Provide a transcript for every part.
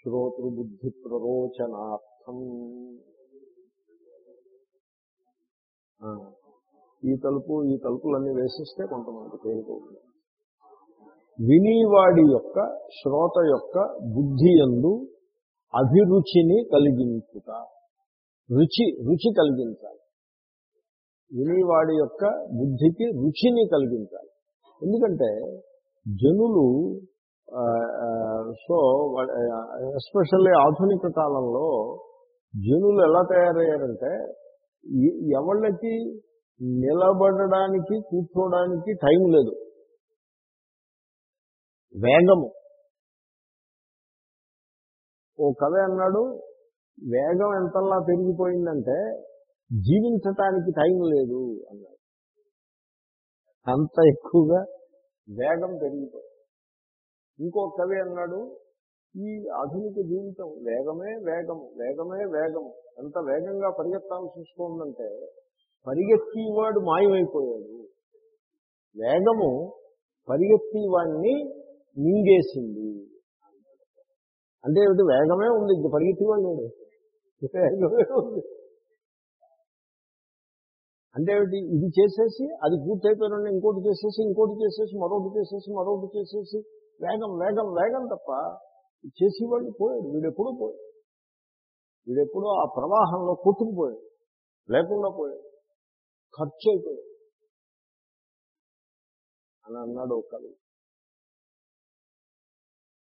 శ్రోతృబుద్ధి ప్రరోచనార్థం ఈ తలుపు ఈ తలుపులన్నీ వేసిస్తే కొంతమంది తేలికవుతుంది వినివాడి యొక్క శ్రోత యొక్క బుద్ధి ఎందు అభిరుచిని కలిగించుట. రుచి రుచి కలిగించాలి. వినివాడి యొక్క బుద్ధికి రుచిని కలిగించాలి. ఎందుకంటే జనులు సో ఎస్పెషల్లీ ఆధునిక కాలంలో జనులు ఎలా తయారయ్యారంటే ఎవళ్ళకి నిలబడడానికి కూర్చోడానికి టైం లేదు. వేగము. ఓ కవి అన్నాడు వేగం ఎంతలా పెరిగిపోయిందంటే జీవించటానికి టైం లేదు అన్నాడు. అంత ఎక్కువగా వేగం పెరిగిపోయింది. ఇంకో కవి అన్నాడు ఈ ఆధునిక జీవితం వేగమే వేగము వేగమే వేగము. ఎంత వేగంగా పరిగెత్తాల్సి వస్తుందంటే పరిగెత్తేవాడు మాయమైపోయాడు. వేగము పరిగెత్తేవాడిని మింగేసింది. అంటే ఏమిటి? వేగమే ఉంది ఇంక పరిగెత్తేవాడు లేడు. వేగమే ఉంది. అంటే ఏమిటి? ఇది చేసేసి అది పూర్తయిపోయిన ఇంకోటి చేసేసి ఇంకోటి చేసేసి మరొకటి చేసేసి మరొకటి చేసేసి వేగం వేగం వేగం తప్ప చేసేవాళ్ళు పోయాడు వీడెప్పుడూ పోయాడు. వీడెప్పుడూ ఆ ప్రవాహంలో కొట్టుకుపోయాడు లేకుండా పోయాడు. ఖర్చు అయిపోయాడు. అని అన్నాడు ఒక కవి.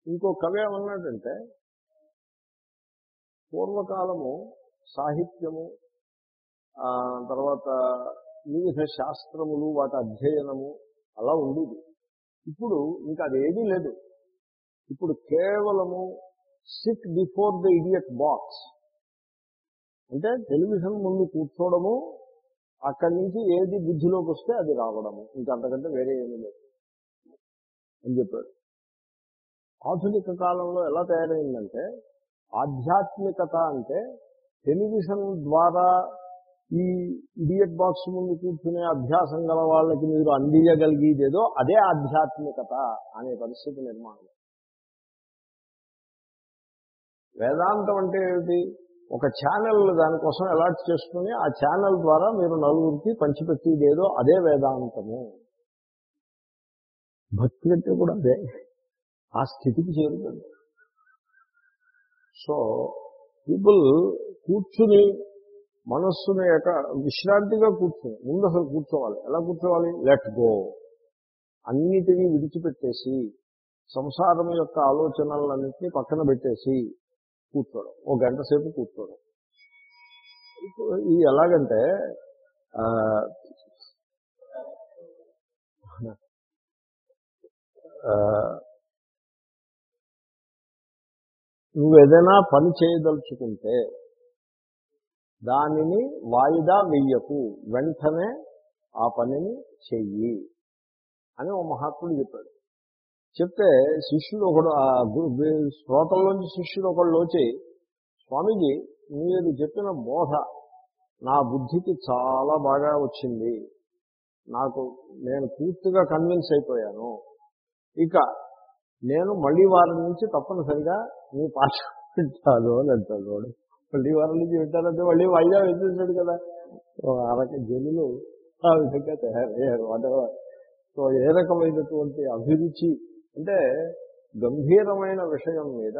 ఇంకో కవి ఏమన్నాడంటే పూర్వకాలము సాహిత్యము ఆ, తర్వాత వివిధ శాస్త్రములు వాటి అధ్యయనము అలా ఉండేది. ఇప్పుడు ఇంకా అదేమీ లేదు. ఇప్పుడు కేవలము sit before the idiot box అంటే టెలివిజన్ ముందు కూర్చోవడము అక్కడి నుంచి ఏది బుద్ధిలోకి వస్తే అది రావడము. ఇంకా అంతకంటే వేరే ఏమీ లేదు అని చెప్పాడు. ఆధునిక కాలంలో ఎలా తయారైందంటే ఆధ్యాత్మికత అంటే టెలివిజన్ ద్వారా ఈ ఇడియట్ బాక్స్ ముందు కూర్చునే అభ్యాసం గల వాళ్ళకి మీరు అందించగలిగేదేదో అదే ఆధ్యాత్మికత అనే పరిస్థితి నిర్మాణం. వేదాంతం అంటే ఏమిటి? ఒక ఛానల్ దానికోసం అలాట్ చేసుకుని ఆ ఛానల్ ద్వారా మీరు నలుగురికి పంచిపెట్టేదేదో అదే వేదాంతము. భక్తి అంటే కూడా అదే. ఆ స్థితికి చేరుతుంది. సో పీపుల్ కూర్చుని మనస్సుని యొక్క విశ్రాంతిగా కూర్చుని ముందు అసలు కూర్చోవాలి. ఎలా కూర్చోవాలి? లెట్ గో అన్నిటినీ విడిచిపెట్టేసి సంసారం యొక్క ఆలోచనలన్నింటినీ పక్కన పెట్టేసి కూర్చోవడం. ఓ గంట సేపు కూర్చోవడం. ఇప్పుడు ఇది ఎలాగంటే నువ్వేదైనా నువ్వు ఏదైనా పని చేయదలుచుకుంటే దానిని వాయిదా వెయ్యకు. వెంటనే ఆ పనిని చెయ్యి అని ఓ మహాత్ముడు చెప్పాడు. చెప్తే శిష్యుడు ఒకడు శ్రోతల్లోంచి శిష్యుడు ఒకళ్ళు వచ్చి స్వామీజీ మీరు చెప్పిన బోధ నా బుద్ధికి చాలా బాగా వచ్చింది. నాకు నేను పూర్తిగా కన్విన్స్ అయిపోయాను. ఇక నేను మళ్ళీ వారం నుంచి తప్పనిసరిగా మీ పాఠ వింటాను అని అంటాడు వాడు. మళ్ళీ వారం నుంచి వింటానంటే మళ్ళీ వాయిదా వేసేసాడు కదా. సో ఆ రకం జనులు ఆ విధంగా తయారయ్యారు. వాటెవర్ సో ఏ రకమైనటువంటి అభిరుచి? అంటే గంభీరమైన విషయం మీద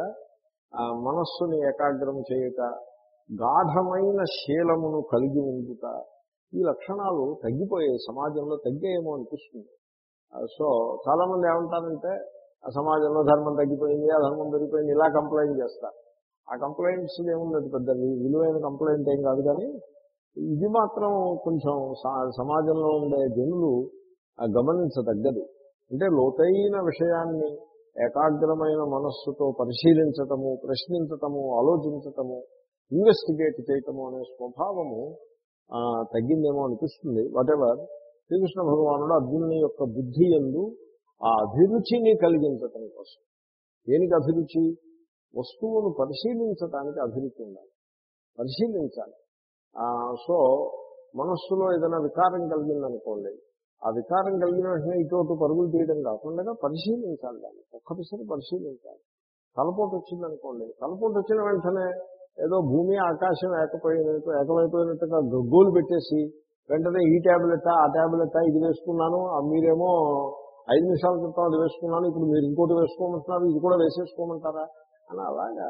ఆ మనస్సుని ఏకాగ్రం చేయుట గాఢమైన శీలమును కలిగి ఉండుట ఈ లక్షణాలు తగ్గిపోయాయి. సమాజంలో తగ్గాయేమో అనిపిస్తుంది. సో చాలా మంది ఏమంటారంటే ఆ సమాజంలో ధర్మం తగ్గిపోయింది ఆ ధర్మం పెరిగిపోయింది ఇలా కంప్లైంట్ చేస్తారు. ఆ కంప్లైంట్స్ ఏముంది పెద్ద విలువైన కంప్లైంట్ ఏం కాదు కానీ ఇది మాత్రం కొంచెం సమాజంలో ఉండే జనులు ఆ గమనించదగ్గది. అంటే లోతైన విషయాన్ని ఏకాగ్రమైన మనస్సుతో పరిశీలించటము ప్రశ్నించటము ఆలోచించటము ఇన్వెస్టిగేట్ చేయటము అనే స్వభావము తగ్గిందేమో అనిపిస్తుంది. వాటెవర్ శ్రీకృష్ణ భగవానుడు అర్జునుని యొక్క బుద్ధి ఎందు ఆ అభిరుచిని కలిగించటం కోసం. దేనికి అభిరుచి? వస్తువును పరిశీలించటానికి అభిరుచి ఉండాలి. పరిశీలించాలి. సో మనస్సులో ఏదైనా వికారం కలిగిందనుకోండి ఆ వికారం కలిగిన వెంటనే ఇటు పరుగులు తీయడం కాకుండా పరిశీలించాలి దాన్ని. ఒక్కటిసారి పరిశీలించాలి. తలపోటు వచ్చిందనుకోండి తలపోటు వచ్చిన వెంటనే ఏదో భూమి ఆకాశం ఏకపోయినట్టు ఏకమైపోయినట్టుగా గగ్గోలు పెట్టేసి వెంటనే ఈ ట్యాబ్లెట్ ఆ ట్యాబ్లెట్ ఇది వేసుకున్నాను ఆ మీరేమో ఐదు నిమిషాల క్రితం అది వేసుకున్నాను ఇప్పుడు మీరు ఇంకోటి వేసుకోమంటున్నారు ఇది కూడా వేసేసుకోమంటారా? అని అలాగా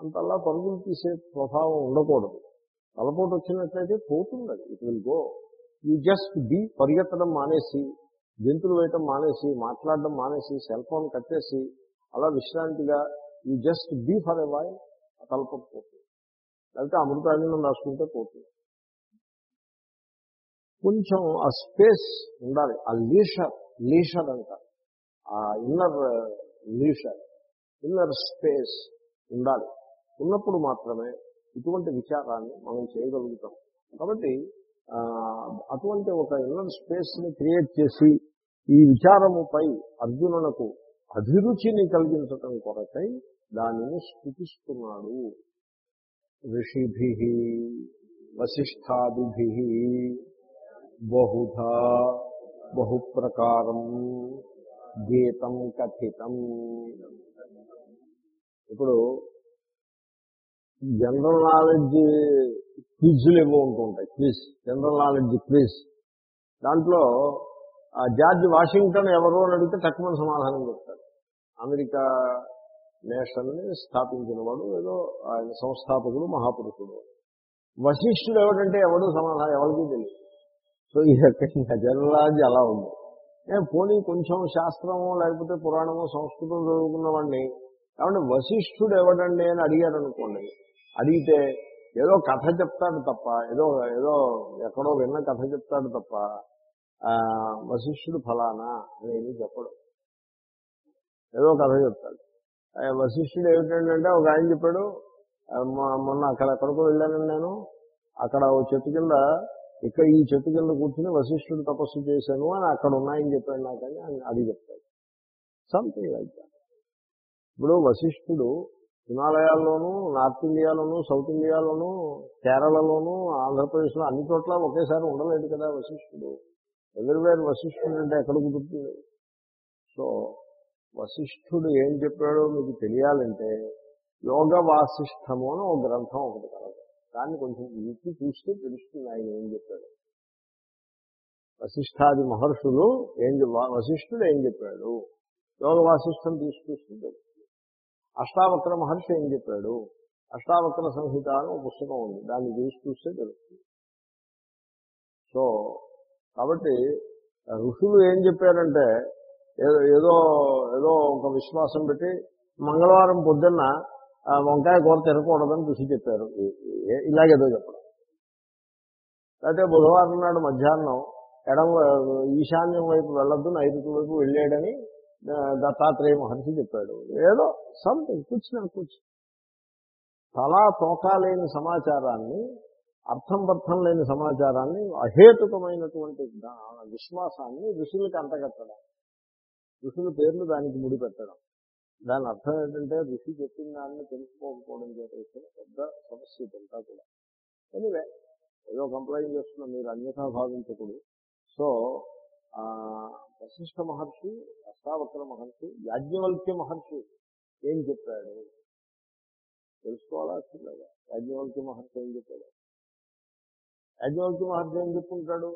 అంతలా పరుగులు తీసే స్వభావం ఉండకూడదు. తలపోటు వచ్చినట్లయితే పోతుంది అది it will go you just be పరిగెత్తడం మానేసి జంతువులు వేయటం మానేసి మాట్లాడడం మానేసి సెల్ ఫోన్ కట్టేసి అలా విశ్రాంతిగా you just be for a while తలపోటు పోతుంది. లేకపోతే అమృతాంజనం రాసుకుంటే పోతుంది. కొంచెం ఆ స్పేస్ ఉండాలి. ఆ లీషర్ లీషర్ అంట. ఆ ఇన్నర్ లీషర్ ఇన్నర్ స్పేస్ ఉండాలి. ఉన్నప్పుడు మాత్రమే ఇటువంటి విచారాన్ని మనం చేయగలుగుతాం. కాబట్టి అటువంటి ఒక ఇన్నర్ స్పేస్ని క్రియేట్ చేసి ఈ విచారముపై అర్జునునకు అభిరుచిని కలిగించటం కొరకై దానిని స్థుతిస్తున్నాడు. ఋషిభి వశిష్టాదిభి బహుధా బహుప్రకారం గీతం కథితం. ఇప్పుడు జనరల్ నాలెడ్జ్ క్విజ్లు ఏవో ఉంటుంటాయి క్విజ్ జనరల్ నాలెడ్జ్ క్విజ్ దాంట్లో ఆ జార్జ్ వాషింగ్టన్ ఎవరు అని అడిగితే తక్కువ సమాధానం చెప్తారు అమెరికా నేషన్ని స్థాపించిన వాడు ఏదో ఆయన సంస్థాపకుడు మహాపురుషుడు. వశిష్ఠుడు ఎవడంటే ఎవడు సమాధానం ఎవరికి తెలియదు. సో ఈ రకంగా జనరల్ నాలెడ్జ్ అలా ఉంది. ఏ పోనీ కొంచెం శాస్త్రమో లేకపోతే పురాణమో సంస్కృతం చదువుకున్న వాడిని కాబట్టి వశిష్ఠుడు ఎవడండి అని అడిగారు అనుకోండి అడిగితే ఏదో కథ చెప్తాడు తప్ప ఏదో ఏదో ఎక్కడో విన్న కథ చెప్తాడు తప్ప ఆ, వశిష్ఠుడు ఫలానా అని ఏమీ చెప్పడు. ఏదో కథ చెప్తాడు. వశిష్ఠుడు ఏమిటంటే ఒక ఆయన చెప్పాడు మొన్న అక్కడ ఎక్కడికో వెళ్ళానండి నేను అక్కడ ఓ చెట్టు కింద ఇక్కడ ఈ చెట్టు కింద కూర్చుని వశిష్ఠుడు తపస్సు చేశాను అని అక్కడ ఉన్నాయని చెప్పాడు నాకని అని అది చెప్తాడు. సంథింగ్ లైక్ దాట్ ఇప్పుడు వశిష్ఠుడు హిమాలయాల్లోనూ నార్త్ ఇండియాలోనూ సౌత్ ఇండియాలోనూ కేరళలోనూ ఆంధ్రప్రదేశ్లో అన్ని చోట్ల ఒకేసారి ఉండలేదు కదా వశిష్ఠుడు. ఎవరివేరు వశిష్ఠుడు అంటే ఎక్కడ కుదురుతుంది సో వశిష్ఠుడు ఏం చెప్పాడో మీకు తెలియాలంటే యోగ వాసిష్టము అని ఒక గ్రంథం ఒకటి కలదు. దాన్ని కొంచెం విప్పి చూస్తే తెలుస్తుంది ఆయన ఏం చెప్పాడు. వశిష్ఠాది మహర్షులు ఏం వశిష్ఠుడు ఏం చెప్పాడు? యోగ వాసిష్టం తీసుకొస్తుంది అష్టావక్ర మహర్షి ఏం చెప్పాడు? అష్టావక్ర సంహిత అని ఒక పుస్తకం ఉంది. దాన్ని చూసి చూస్తే తెలుస్తుంది. సో కాబట్టి ఋషులు ఏం చెప్పారంటే ఏదో ఏదో ఏదో ఒక విశ్వాసం పెట్టి మంగళవారం పొద్దున్న వంకాయ కూర తినకూడదని ఋషి చెప్పారు. ఇలాగేదో చెప్పడం. లేకపోతే బుధవారం నాడు మధ్యాహ్నం ఎడం ఈశాన్యం వైపు వెళ్ళొద్దు నైరుతి వైపు వెళ్ళాడని దత్తాత్రేయ మహర్షి చెప్పాడు. ఏదో సంథింగ్ కూర్చున్నా కూర్చు. తలా తోకా లేని సమాచారాన్ని అర్థం అర్థం లేని సమాచారాన్ని అహేతుకమైనటువంటి విశ్వాసాన్ని ఋషులకి అంటగట్టడం. ఋషుల పేర్లు దానికి ముడిపెట్టడం దాని అర్థం ఏంటంటే ఋషి చెప్పిన దాన్ని తెలుసుకోకపోవడం చేత వచ్చిన పెద్ద సమస్య ఇదంతా కూడా. ఎనివే ఏదో కంప్లైంట్ చేస్తున్నా మీరు అన్యథా భావించకూడదు. సో ఆ, వశిష్ఠ మహర్షి అష్టావక్ర మహర్షి యాజ్ఞవల్క్య మహర్షి ఏం చెప్పాడు? తెలుసుకోవాలా అక్కర్లేదా యాజ్ఞవల్క్య మహర్షి ఏం చెప్పాడు? యాజ్ఞవల్క్య మహర్షి ఏం చెప్పుకుంటాడు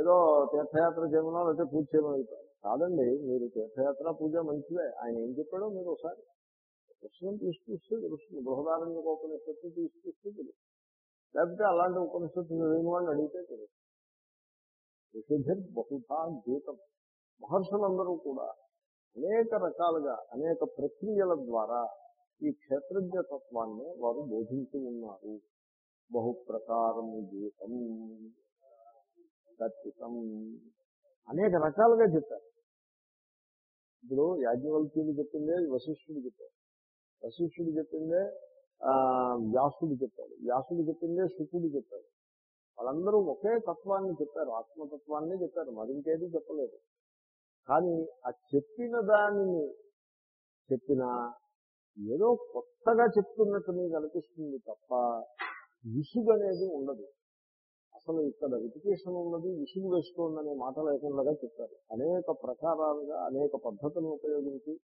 ఏదో తీర్థయాత్ర చేయమనో లేకపోతే పూజ చేయమని కాదండి మీరు తీర్థయాత్ర పూజ మంచిదే. ఆయన ఏం చెప్పాడో మీరు ఒకసారి పుస్తకం తీసుకొస్తే తెలుస్తుంది. బృహదారణ్య ఉపనిషత్తు తీసుకొస్తే తెలుస్తుంది. లేకపోతే అలాంటి ఉపనిషత్తు లేని వాడిని అడిగితే తెలుస్తుంది. ఋషిభిర్ బహుధా గీతం. మహర్షులందరూ కూడా అనేక రకాలుగా అనేక ప్రక్రియల ద్వారా ఈ క్షేత్రజ్ఞ తత్వాన్ని వారు బోధించి ఉన్నారు. బహుప్రకారము గీతం కథితం అనేక రకాలుగా చెప్పారు. ఇప్పుడు యాజ్ఞవల్క్యుడు చెప్పిందే వశిష్ఠుడు చెప్పారు వశిష్ఠుడు చెప్పిందే ఆ, వ్యాసుడు చెప్పాడు. వ్యాసుడు చెప్పిందే శుకుడు చెప్పాడు. వాళ్ళందరూ ఒకే తత్వాన్ని చెప్పారు ఆత్మతత్వాన్ని చెప్పారు. మరింకేది చెప్పలేదు. కానీ ఆ చెప్పిన దానిని చెప్పిన ఏదో కొత్తగా చెప్తున్నట్టు మీకు అనిపిస్తుంది తప్ప విసుగనేది ఉండదు. అసలు ఇక్కడ రిపిటేషన్ ఉన్నది విసుగు వేస్తోందనే మాట లేకుండా చెప్పారు. అనేక ప్రకారాలుగా అనేక పద్ధతులను ఉపయోగించి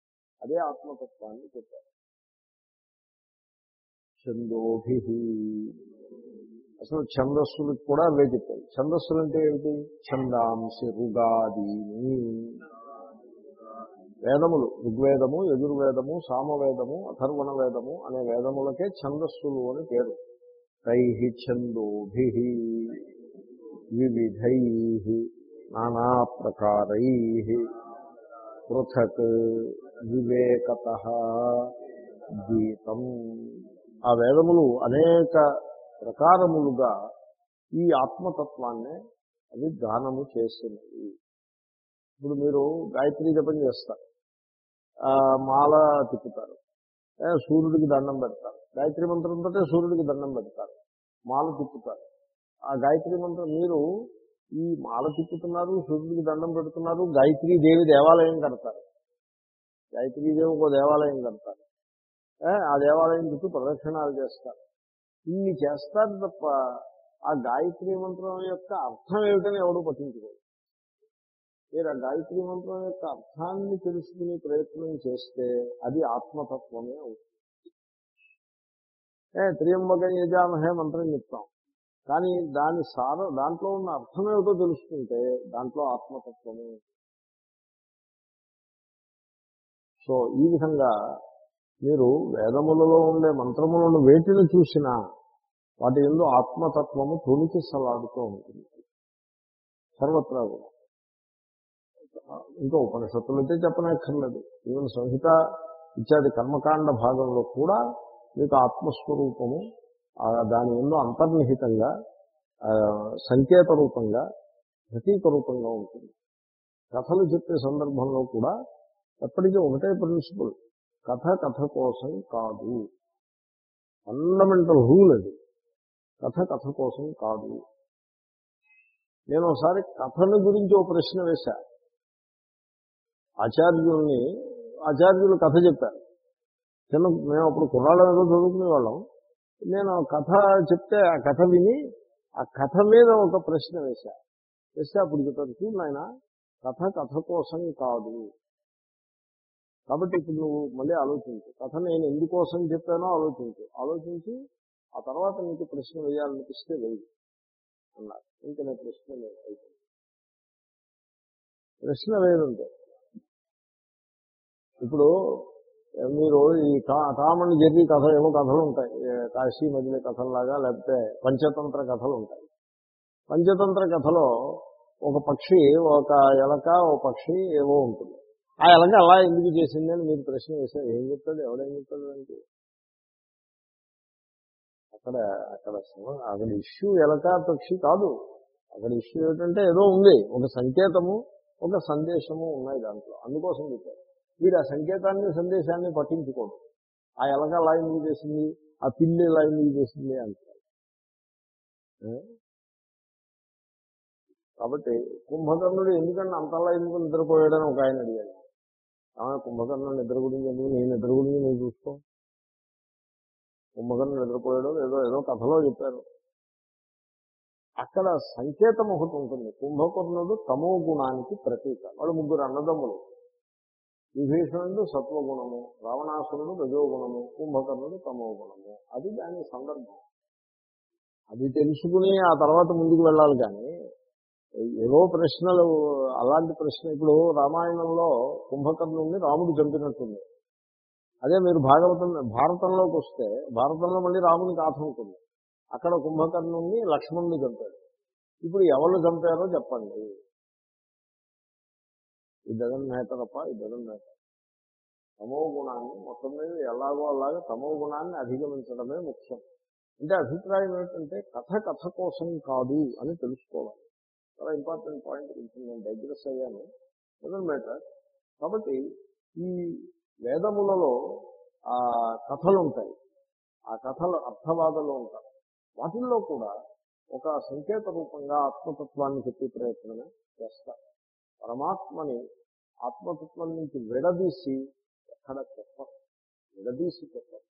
అదే ఆత్మతత్వాన్ని చెప్పారు. ఛందోభి అసలు ఛందస్సులకు కూడా అవే చెప్పాయి ఛందస్సులు అంటే ఏమిటి? ఛందాంసి రుగాదీని వేదములు ఋగ్వేదము యజుర్వేదము సామవేదము అథర్వణ వేదము అనే వేదములకే ఛందస్సులు అని పేరు. తై ఛందోభి వివిధై నానా ప్రకారై పృథక్ వివేకత గీతం. ఆ వేదములు అనేక ప్రకారములుగా ఈ ఆత్మతత్వాన్నే అవి గానము చేసినవి ఇప్పుడు మీరు గాయత్రి జపం చేస్తారు. మాల తిప్పుతారు. సూర్యుడికి దండం పెడతారు. గాయత్రి మంత్రంతో సూర్యుడికి దండం పెడతారు. మాల తిప్పుతారు. ఆ గాయత్రి మంత్రం మీరు ఈ మాల తిప్పుతున్నారు సూర్యుడికి దండం పెడుతున్నారు గాయత్రీ దేవి దేవాలయం కడతారు. గాయత్రీ దేవి ఒక దేవాలయం కడతారు. ఆ దేవాలయం చుట్టూ ప్రదక్షిణాలు చేస్తారు. ఇన్ని చేస్తారు తప్ప ఆ గాయత్రి మంత్రం యొక్క అర్థం ఏమిటని ఎవడూ పట్టించుకోరు మీరు ఆ గాయత్రి మంత్రం యొక్క అర్థాన్ని తెలుసుకునే ప్రయత్నం చేస్తే అది ఆత్మతత్వమే అవుతుంది. ఏ త్రియంబక యజామహే మంత్రం చెప్తాం. కానీ దాని సార దాంట్లో ఉన్న అర్థం ఏమిటో తెలుసుకుంటే దాంట్లో ఆత్మతత్వమే. సో ఈ విధంగా మీరు వేదములలో ఉండే మంత్రములను వేటిని చూసినా వాటి ఎందు ఆత్మతత్వము తొలికిసలాడుతూ ఉంటుంది. సర్వత్రా కూడా. ఇంకా ఉపనిషత్తులు అయితే చెప్పనక్కర్లేదు. ఈవెన్ సంహిత ఇత్యాది కర్మకాండ భాగంలో కూడా మీకు ఆత్మస్వరూపము దాని ఎందు అంతర్నిహితంగా సంకేత రూపంగా ప్రతీక రూపంగా ఉంటుంది. కథలు చెప్పే సందర్భంలో కూడా ఎప్పటికీ ఒకటే ప్రిన్సిపల్. కథ కథ కోసం కాదు. ఫండమెంటల్ రూల్ అది. కథ కథ కోసం కాదు. నేను ఒకసారి కథను గురించి ఒక ప్రశ్న వేశా. ఆచార్యుల్ని ఆచార్యులు కథ చెప్పారు. చిన్న మేము అప్పుడు కుర్రాళ్ళ ఏదో చదువుకునేవాళ్ళం నేను ఆ కథ చెప్తే ఆ కథ విని ఆ కథ మీద ఒక ప్రశ్న వేశా. వేస్తే అప్పుడు చెప్పారు చూడు నాయన కథ కథ కోసం కాదు. కాబట్టి ఇప్పుడు నువ్వు మళ్ళీ ఆలోచించు. కథ నేను ఎందుకోసం చెప్పానో ఆలోచించు. ఆలోచించి ఆ తర్వాత నీకు ప్రశ్న వేయాలనిపిస్తే వేయి అన్నారు. ఇంకా నేను ప్రశ్న లేదు అయిపోయింది. ప్రశ్న లేదంటే ఇప్పుడు మీరు ఈ కా- టామ్ అండ్ జెర్రీ కథ ఏమో కథలు ఉంటాయి కాశీ మజిలీ కథల్లాగా లేకపోతే పంచతంత్ర కథలు ఉంటాయి పంచతంత్ర కథలో ఒక పక్షి ఒక ఎలక ఒక పక్షి ఏవో ఉంటుంది. ఆ ఎలక అలా ఎందుకు చేసింది అని మీరు ప్రశ్న వేశారు. ఏం చెప్తాడు ఎవడేం చెప్తాడు అంటే? అక్కడ అక్కడ అక్కడ ఇష్యూ ఎలక పక్షి కాదు. అక్కడ ఇష్యూ ఏంటంటే ఏదో ఉంది. ఒక సంకేతము ఒక సందేశము ఉన్నాయి దాంట్లో. అందుకోసం చెప్పారు. వీడు ఆ సంకేతాన్ని సందేశాన్ని పట్టించుకోడు. ఆ ఎలక అలా ఎందుకు చేసింది? ఆ పిల్లి ఎలా ఎందుకు చేసింది అంటారు కాబట్టి కుంభకర్ణుడు ఎందుకంటే అంతలా ఎందుకు నిద్రపోయాడని ఒక ఆయన అడిగాడు. కుంభకర్ణ నిద్ర గురించి ఎందుకు? నేను నిద్ర గురించి నువ్వు చూసుకో కుంభకర్ణ నిద్రపోయాడో ఏదో ఏదో కథలో చెప్పారు. అక్కడ సంకేతం ఒకటి ఉంటుంది. కుంభకర్ణుడు తమో గుణానికి ప్రతీక. వాళ్ళు ముగ్గురు అన్నదమ్ములు. విభీషణుడు సత్వగుణము రావణాసురుడు రజోగుణము కుంభకర్ణుడు తమో గుణము. అది దాని సందర్భం. అది తెలుసుకుని ఆ తర్వాత ముందుకు వెళ్ళాలి కానీ ఏవో ప్రశ్నలు అలాంటి ప్రశ్న. ఇప్పుడు రామాయణంలో కుంభకర్ణుడిని రాముడు చంపినట్టుంది. అదే మీరు భాగవతం భారతంలోకి వస్తే భారతంలో మళ్ళీ రాముని గాథ ఉంటుంది. అక్కడ కుంభకర్ణుడిని లక్ష్మణుని చంపాడు. ఇప్పుడు ఎవరు చంపారో చెప్పండి. ఈ డజన్ మ్యాటర్ ఈ డజన్ మ్యాటర్ తమో గుణాన్ని మొత్తం మీద ఎలాగో అలాగా తమో గుణాన్ని అధిగమించడమే ముఖ్యం. అంటే అభిప్రాయం ఏంటంటే కథ కథ కోసం కాదు అని తెలుసుకోవాలి. చాలా ఇంపార్టెంట్ పాయింట్ కొంచెం నేను డైగ్రెస్ అయ్యాను. డజన్ మ్యాటర్ కాబట్టి ఈ వేదములలో ఆ కథలు ఉంటాయి. ఆ కథలు అర్థవాదలు ఉంటాయి వాటిల్లో కూడా ఒక సంకేత రూపంగా ఆత్మతత్వాన్ని చెప్పే ప్రయత్నమే చేస్తారు. పరమాత్మని ఆత్మతత్వం నుంచి విడదీసి ఎక్కడ చెప్పరు. విడదీసి చెప్పరు.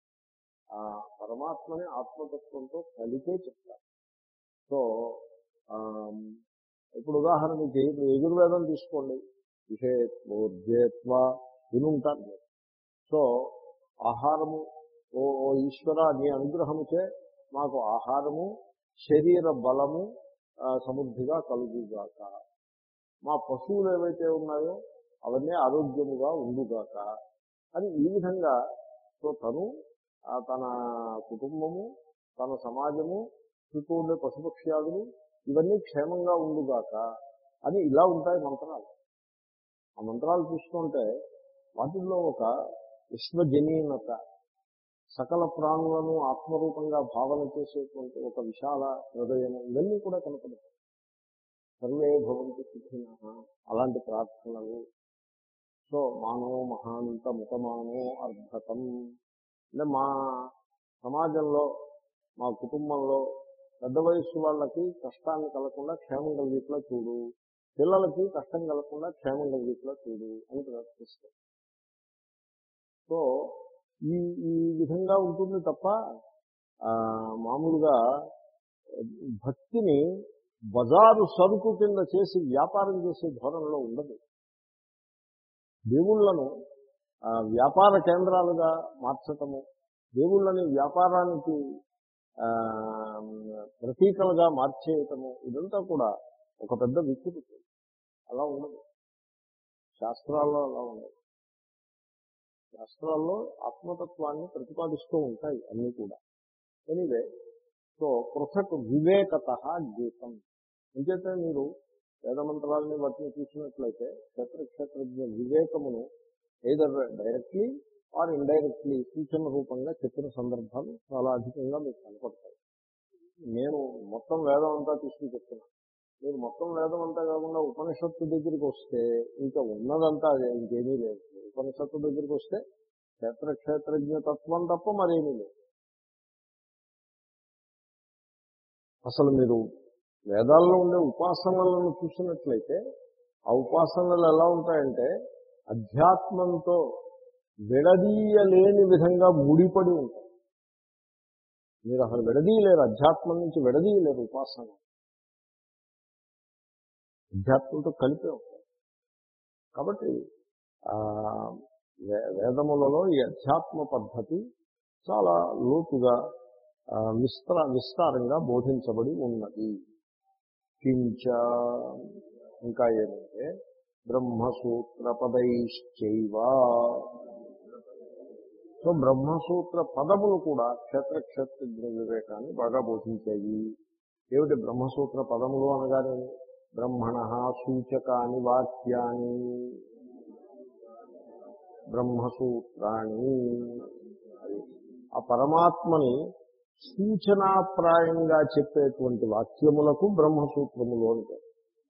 ఆ పరమాత్మని ఆత్మతత్వంతో కలిపే చెప్తారు. సో ఇప్పుడు ఉదాహరణకి ఇప్పుడు యజుర్వేదం తీసుకోండి. విషేత్వోర్జేత్వ వినుంటారు. సో ఆహారము ఓ ఓ ఈశ్వర నీ అనుగ్రహముచే మాకు ఆహారము శరీర బలము సమృద్ధిగా కలుగుగాక. మా పశువులు ఏవైతే ఉన్నాయో అవన్నీ ఆరోగ్యముగా ఉండుగాక. అని ఈ విధంగా సో తను తన కుటుంబము తన సమాజము చుట్టూ ఉండే పశుపక్ష్యాదులు ఇవన్నీ క్షేమంగా ఉండుగాక అని ఇలా ఉంటాయి మంత్రాలు. ఆ మంత్రాలు చూసుకుంటే వాటిల్లో ఒక విశ్వజనీనత సకల ప్రాణులను ఆత్మరూపంగా భావన చేసేటువంటి ఒక విశాల హృదయం ఇవన్నీ కూడా కనపడతాయి. సర్వే భవంతి సుఖిన అలాంటి ప్రార్థనలు. సో మానో మహాంత ముఖమానో అర్ధకం అంటే మా సమాజంలో మా కుటుంబంలో పెద్ద వయస్సు వాళ్ళకి కష్టాన్ని కలగకుండా క్షేమం కలిగేట్లా చూడు. పిల్లలకి కష్టం కలగకుండా క్షేమం కలిగేట్లా చూడు అని ప్రార్థిస్తాం సో ఈ ఈ విధంగా ఉంటుంది తప్ప మామూలుగా భక్తిని బజారు సరుకు కింద చేసి వ్యాపారం చేసే ధోరణిలో ఉండదు. దేవుళ్ళను ఆ, వ్యాపార కేంద్రాలుగా మార్చటము దేవుళ్ళని వ్యాపారానికి ప్రతీకలుగా మార్చేయటము ఇదంతా కూడా ఒక పెద్ద వికృతి. అలా ఉండదు. శాస్త్రాల్లో అలా ఉండదు. శాస్త్రాల్లో ఆత్మతత్వాన్ని ప్రతిపాదిస్తూ ఉంటాయి అన్నీ కూడా. ఎనివే సో పృథక్ వివేకత గీతం. అంచేతే మీరు వేదమంత్రాలని వాటిని చూసినట్లయితే క్షేత్ర క్షేత్రజ్ఞ వివేకమును ఏదర్ డైరెక్ట్లీ ఆర్ ఇండైరెక్ట్లీ సూచన రూపంగా చెప్పిన సందర్భాలు చాలా అధికంగా మీకు కనపడతాయి. నేను మొత్తం వేదం అంతా తీసుకుని చెప్తున్నాను మీరు మొత్తం వేదం అంతా కాకుండా ఉపనిషత్తు దగ్గరికి వస్తే ఇంకా ఉన్నదంతా అదే ఇంకేమీ లేదు. ఉపనిషత్తు దగ్గరికి వస్తే క్షేత్ర క్షేత్రజ్ఞ తత్వం తప్ప మరేమీ లేదు. అసలు మీరు వేదాల్లో ఉండే ఉపాసనలను చూసినట్లయితే ఆ ఉపాసనలు ఎలా ఉంటాయంటే అధ్యాత్మంతో విడదీయలేని విధంగా ముడిపడి ఉంటాయి. మీరు అసలు విడదీయలేరు. అధ్యాత్మం నుంచి విడదీయలేరు ఉపాసన. అధ్యాత్మంతో కలిపే ఉంటాయి. కాబట్టి ఆ, వే- వేదములలో ఈ అధ్యాత్మ పద్ధతి చాలా లోతుగా ఆ, విస్తారంగా బోధించబడి ఉన్నది. కించ ఇంకా ఏమంటే బ్రహ్మసూత్ర పదైశ్చైవ సో బ్రహ్మసూత్ర పదములు కూడా క్షేత్ర క్షేత్రజ్ఞ వివేకాన్ని బాగా బోధించాయి ఏమిటి బ్రహ్మసూత్ర పదములు అనగానే బ్రహ్మణ సూచకాని వాక్యాన్ని బ్రహ్మసూత్రాన్ని ఆ పరమాత్మని సూచనాప్రాయంగా చెప్పేటువంటి వాక్యములకు బ్రహ్మసూత్రములు అంటే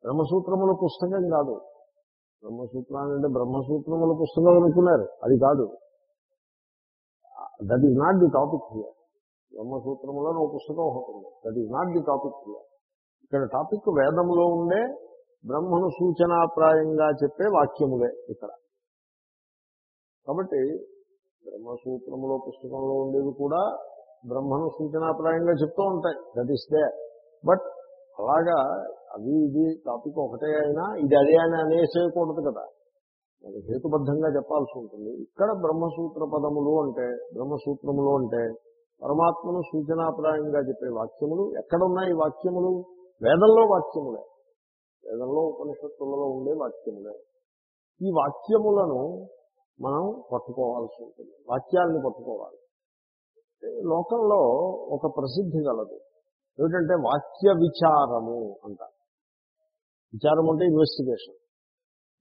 బ్రహ్మసూత్రముల పుస్తకం కాదు. బ్రహ్మసూత్రాన్ని అంటే బ్రహ్మసూత్రముల పుస్తకం అనుకున్నారు. అది కాదు. That is not the topic here బ్రహ్మసూత్రంలో ఒక పుస్తకం ఒకటి ఉంది. That is not the topic here ఇక్కడ టాపిక్ వేదంలో ఉండే బ్రహ్మను సూచనాప్రాయంగా చెప్పే వాక్యములే ఇక్కడ. కాబట్టి బ్రహ్మసూత్రములో పుస్తకంలో ఉండేవి కూడా బ్రహ్మను సూచనాప్రాయంగా చెప్తూ ఉంటాయి. దట్ ఈస్ దే బట్ అలాగా అవి ఇది టాపిక్ ఒకటే అయినా ఇది అదే అని అనేసేయకూడదు కదా. అది హేతుబద్ధంగా చెప్పాల్సి ఉంటుంది. ఇక్కడ బ్రహ్మసూత్ర పదములు అంటే బ్రహ్మసూత్రములు అంటే పరమాత్మను సూచనాప్రాయంగా చెప్పే వాక్యములు. ఎక్కడున్నాయి వాక్యములు? వేదంలో వాక్యములే. వేదంలో ఉపనిషత్తులలో ఉండే వాక్యములే. ఈ వాక్యములను మనం పట్టుకోవాల్సి ఉంటుంది. వాక్యాలను పట్టుకోవాలి. లోకంలో ఒక ప్రసిద్ధి కలదు ఏమిటంటే వాక్య విచారము అంట విచారం అంటే ఇన్వెస్టిగేషన్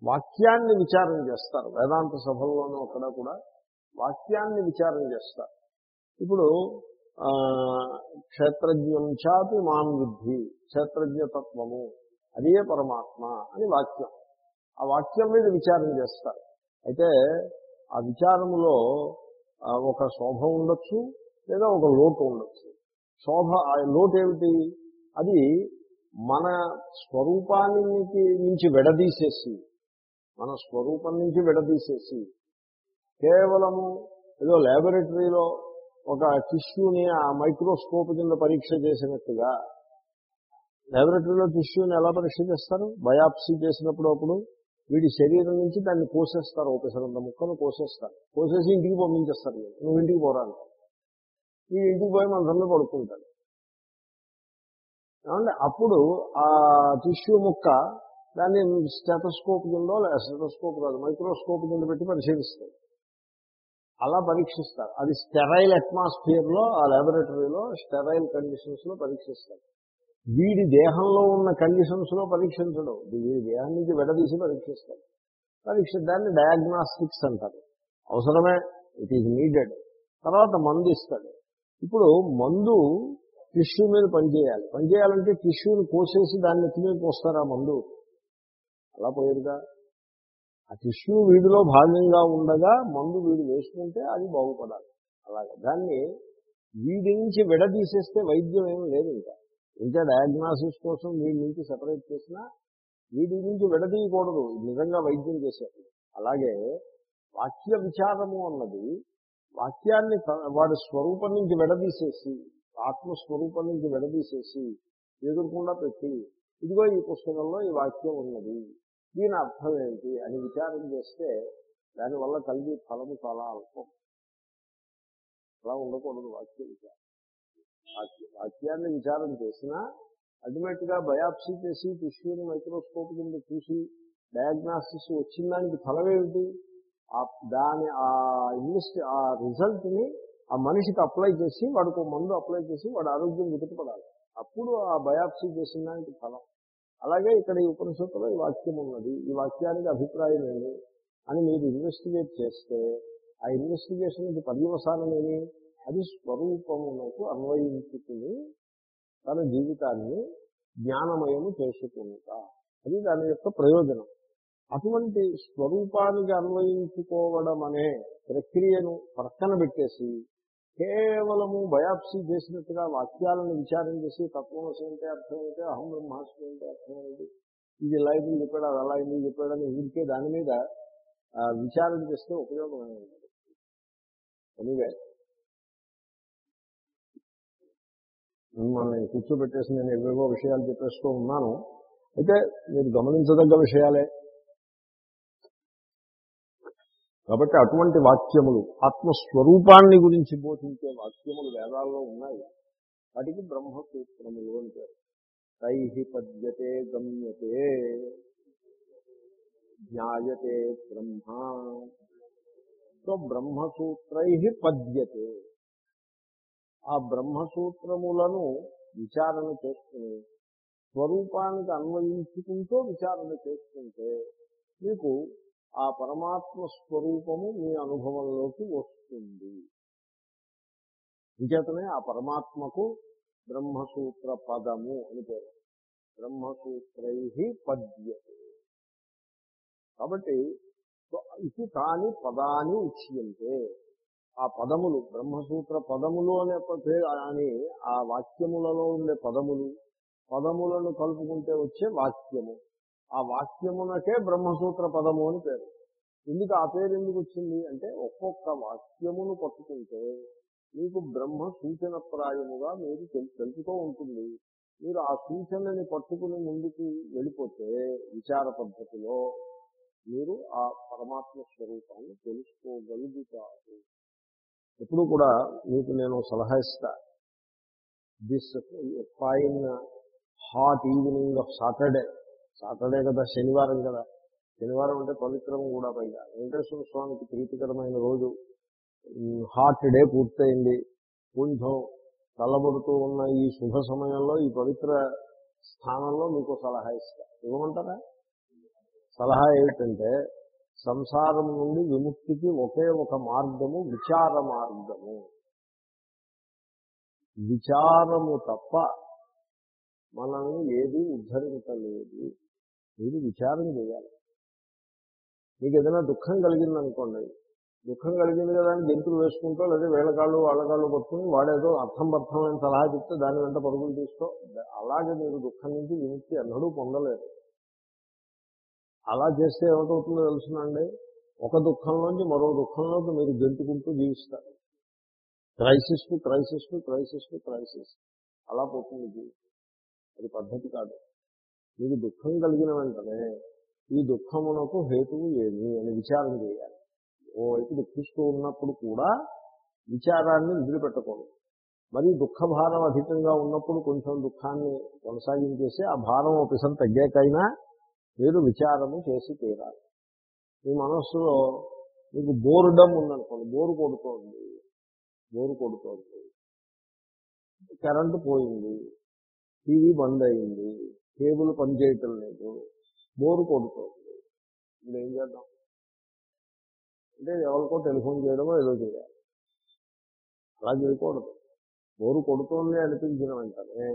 వాక్యాన్ని విచారం చేస్తారు. వేదాంత సభల్లోనూ అక్కడ కూడా వాక్యాన్ని విచారం చేస్తారు. ఇప్పుడు ఆ, క్షేత్రజ్ఞం చాపి మాం విద్ధి క్షేత్రజ్ఞతత్వము అదే పరమాత్మ అని వాక్యం. ఆ వాక్యం మీద విచారం చేస్తారు. అయితే ఆ విచారములో ఒక శోభ ఉండొచ్చు లేదా ఒక లోటు ఉండొచ్చు. శోభ ఆ లోటు ఏమిటి అది మన స్వరూపానికి నుంచి విడదీసేసి మన స్వరూపం నుంచి విడదీసేసి కేవలము ఏదో ల్యాబొరేటరీలో ఒక టిష్యూని ఆ మైక్రోస్కోప్ కింద పరీక్ష చేసినట్టుగా ల్యాబొరేటరీలో టిష్యూని ఎలా పరీక్ష చేస్తారు? బయాప్సీ చేసినప్పుడు అప్పుడు వీడి శరీరం నుంచి దాన్ని కోసేస్తారు ఒకసారి ముక్కను కోసేస్తారు. కోసేసి ఇంటికి పంపించేస్తారు నువ్వు ఇంటికి పోరాలి ఈ ఇంటికి పోయి మంచంలో పడుకుంటాడు. ఏమంటే అప్పుడు ఆ టిష్యూ ముక్క దాన్ని స్టెటస్కోప్ కిందో లేదా స్టెటస్కోప్ కాదు మైక్రోస్కోప్ కింద పెట్టి పరిశీలిస్తారు. అలా పరీక్షిస్తారు. అది స్టెరైల్ అట్మాస్ఫియర్లో ఆ ల్యాబొరేటరీలో స్టెరైల్ కండిషన్స్లో పరీక్షిస్తారు. వీడి దేహంలో ఉన్న కండిషన్స్లో పరీక్షించడం. వీడి దేహం నుంచి విడదీసి పరీక్షిస్తారు. పరీక్ష దాన్ని డయాగ్నాస్టిక్స్ అంటారు. అవసరమే ఇట్ ఈజ్ నీడెడ్. తర్వాత మందు ఇస్తాడు. ఇప్పుడు మందు టిష్యూ మీద పనిచేయాలి. పనిచేయాలంటే టిష్యూని కోసేసి దాన్ని ఎత్తి మీద పోస్తారు ఆ మందు. అలా పోయేదిగా? ఆ టిష్యూ వీడిలో భాగంగా ఉండగా మందు వీడు వేసుకుంటే అది బాగుపడాలి. అలాగే. దాన్ని వీడి నుంచి విడదీసేస్తే వైద్యం ఏం లేదు ఇంకా. ఇంకా డయాగ్నాసిస్ కోసం వీడి నుంచి సెపరేట్ చేసినా వీడి నుంచి విడదీయకూడదు. నిజంగా వైద్యం చేశారు అలాగే వాక్య విచారము అన్నది వాక్యాన్ని వాడి స్వరూపం నుంచి విడదీసేసి ఆత్మస్వరూపం నుంచి విడదీసేసి ఎదురకుండా పెట్టి ఇదిగో ఈ పుస్తకంలో ఈ వాక్యం ఉన్నది. దీని అర్థం ఏంటి అని విచారం చేస్తే దానివల్ల కలిగే ఫలము చాలా అల్పం. అలా ఉండకూడదు వాక్య విచారం. వాక్యాన్ని విచారం చేసినా అల్టిమేట్గా బయాప్సీ చేసి టిష్యూని మైక్రోస్కోప్ కింద చూసి డయాగ్నాస్టిక్స్ వచ్చిన దానికి ఫలం ఏమిటి? దాని ఆ ఇన్వెస్ట్ ఆ రిజల్ట్ని ఆ మనిషికి అప్లై చేసి వాడికి మందు అప్లై చేసి వాడు ఆరోగ్యం వెతుకుపడాలి. అప్పుడు ఆ బయాప్సీ చేసిన దానికి ఫలం. అలాగే ఇక్కడ ఈ ఉపనిషత్తులో ఈ వాక్యం ఉన్నది. ఈ వాక్యానికి అభిప్రాయం ఏమి? అని మీరు ఇన్వెస్టిగేట్ చేస్తే ఆ ఇన్వెస్టిగేషన్కి పర్యవసానం ఏమి? అది స్వరూపమునకు అన్వయించుకుని తన జీవితాన్ని జ్ఞానమయము చేసుకుంట అది దాని యొక్క ప్రయోజనం. అటువంటి స్వరూపానికి అన్వయించుకోవడం అనే ప్రక్రియను పక్కన పెట్టేసి కేవలము బయాప్సీ చేసినట్టుగా వాక్యాలను విచారం చేసి తత్వమసి అంటే అర్థం ఏంటి అహం బ్రహ్మాస్మి అంటే అర్థం ఏంటి ఇది ఇలా ఎందుకు చెప్పాడు అది అలా ఎందుకు చెప్పాడని ఊరికే దాని మీద ఆ, విచారం చేస్తే ఉపయోగం ఏమి ఉండదు మిమ్మల్ని కూర్చోబెట్టేసి నేను ఏవేవో విషయాలు చెప్పేస్తూ ఉన్నాను. అయితే మీరు గమనించదగ్గ విషయాలే. కాబట్టి అటువంటి వాక్యములు ఆత్మస్వరూపాన్ని గురించి బోధించే వాక్యములు వేదాల్లో ఉన్నాయి. వాటికి బ్రహ్మసూత్రములు అని పేరు. తై పద్యతే గమ్యతే జ్ఞాయతే బ్రహ్మ. సో బ్రహ్మసూత్రై పద్యతే. ఆ బ్రహ్మసూత్రములను విచారణ చేసుకుని స్వరూపానికి అన్వయించుకుంటూ విచారణ చేసుకుంటే మీకు ఆ పరమాత్మ స్వరూపము మీ అనుభవంలోకి వస్తుంది. విచేతనే ఆ పరమాత్మకు బ్రహ్మసూత్ర పదము అని పేరు. బ్రహ్మసూత్రై పద్యతే. కాబట్టి ఇది కాని పదాన్ని ఉచ్యంతే. ఆ పదములు బ్రహ్మసూత్ర పదములు అనే పేరు అని ఆ వాక్యములలో ఉండే పదములు పదములను కలుపుకుంటే వచ్చే వాక్యము. ఆ వాక్యమునకే బ్రహ్మసూత్ర పదము అని పేరు. ఎందుకు ఆ పేరు ఎందుకు వచ్చింది అంటే ఒక్కొక్క వాక్యమును పట్టుకుంటే మీకు బ్రహ్మ సూచన ప్రాయముగా మీరు తెలు- తెలుపుతూ ఉంటుంది. మీరు ఆ సూచనని పట్టుకుని ముందుకు వెళ్ళిపోతే విచార పద్ధతిలో మీరు ఆ పరమాత్మ స్వరూపాన్ని తెలుసుకోగలుగుతారు. ఎప్పుడు కూడా మీకు నేను సలహా ఇస్తా. This fine hot evening of Saturday Saturday కదా శనివారం కదా. శనివారం అంటే పవిత్రం కూడా పైగా. వెంకటేశ్వర స్వామికి ప్రీతికరమైన రోజు. హాట్ డే పూర్తయింది. కొంచెం చల్లబడుతూ ఉన్న ఈ శుభ సమయంలో ఈ పవిత్ర స్థానంలో మీకు సలహా ఇస్తా. ఇవ్వమంటారా? సలహా ఏమిటంటే సంసారం నుండి విముక్తికి ఒకే ఒక మార్గము విచార మార్గము. విచారము తప్ప మనల్ని ఏది ఉద్ధరించలేదు. మీరు విచారం చేయాలి. మీకు ఏదైనా దుఃఖం కలిగిందనుకోండి దుఃఖం కలిగింది కదా అని గెంతులు వేసుకుంటూ లేదా వేళకాళ్ళు వాళ్ళకాళ్ళు పట్టుకుని వాడేదో అర్థం అర్థమైన సలహా చెప్తే దాని వెంట పరుగులు తీసుకో. అలాగే మీరు దుఃఖం నుంచి విముక్తి ఎన్నడూ పొందలేరు. అలా చేస్తే ఏమిటవుతుందో తెలుసునండి. ఒక దుఃఖంలోంచి మరో దుఃఖంలోకి మీరు గెంతుకుంటూ జీవిస్తారు. Crisis to crisis to crisis to crisis. అలా పోతుంది జీవితం. అది పద్ధతి కాదు. మీకు దుఃఖం కలిగిన వెంటనే ఈ దుఃఖమునకు హేతువు ఏమి అని విచారం చేయాలి. ఓ దుఃఖిస్తూ ఉన్నప్పుడు కూడా విచారాన్ని వదిలిపెట్టకూడదు మరి దుఃఖ భారం అధికంగా ఉన్నప్పుడు కొంచెం దుఃఖాన్ని కొనసాగించేసి ఆ భారం ఒకసారి తగ్గాకైనా మీరు విచారము చేసి తీరాలి. మీ మనస్సులో మీకు బోరుడం ఉందనుకోండి బోరు కొడుతోంది బోరు కొడుతోంది కరెంటు పోయింది టీవీ బంద్ అయింది కేబుల్ పనిచేయటం లేదు బోరు కొడుతుంది. ఇప్పుడు ఏం చేద్దాం? అంటే ఎవరికో టెలిఫోన్ చేయడమో ఏదో చేయాలి. అలా చేయకూడదు. బోరు కొడుతోంది అనిపించిన వెంటనే